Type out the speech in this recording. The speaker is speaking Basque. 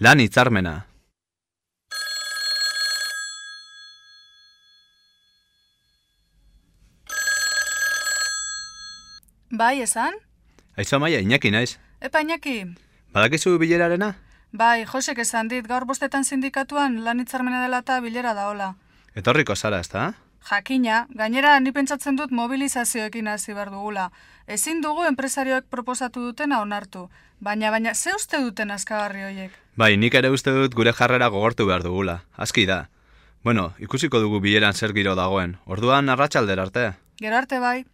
Lan hitzarmena. Bai, esan? Aizu maia, Iñaki naiz. Epa, Iñaki? Badakizu bilerarena? Bai, Josek esan dit, gaur bostetan sindikatuan lan hitzarmena dela eta bilera da hola. Etorriko zara, ezta? Jakina, gainera ni pentsatzen dut mobilizazioekin hasi behar dugula. Ezin dugu enpresarioek proposatu dutena onartu, baina baina ze uste duten askagarri hoiek? Bai, nik ere uste dut gure jarrera gogortu behar dugula. Aski da. Bueno, ikusiko dugu bileran zer giro dagoen. Orduan arratsaldera arte. Gero arte bai.